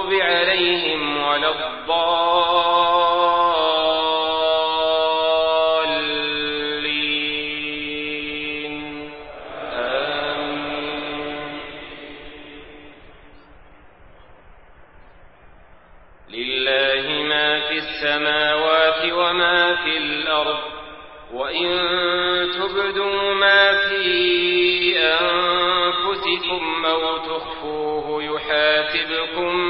المغضوب عليهم ولا الضالين. آمين. لله ما في السماوات وما في الأرض وإن تبدوا ما في أنفسكم أو تخفوه يحاسبكم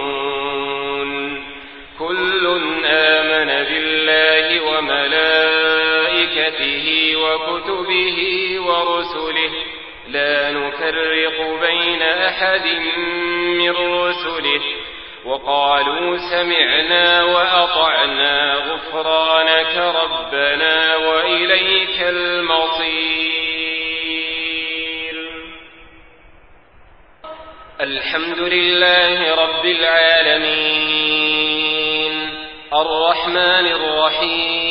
وملائكته وكتبه ورسله. لا نفرق بين أحد من رسله. وقالوا سمعنا وأطعنا غفرانك ربنا وإليك المصير. الحمد لله رب العالمين. الرحمن الرحيم.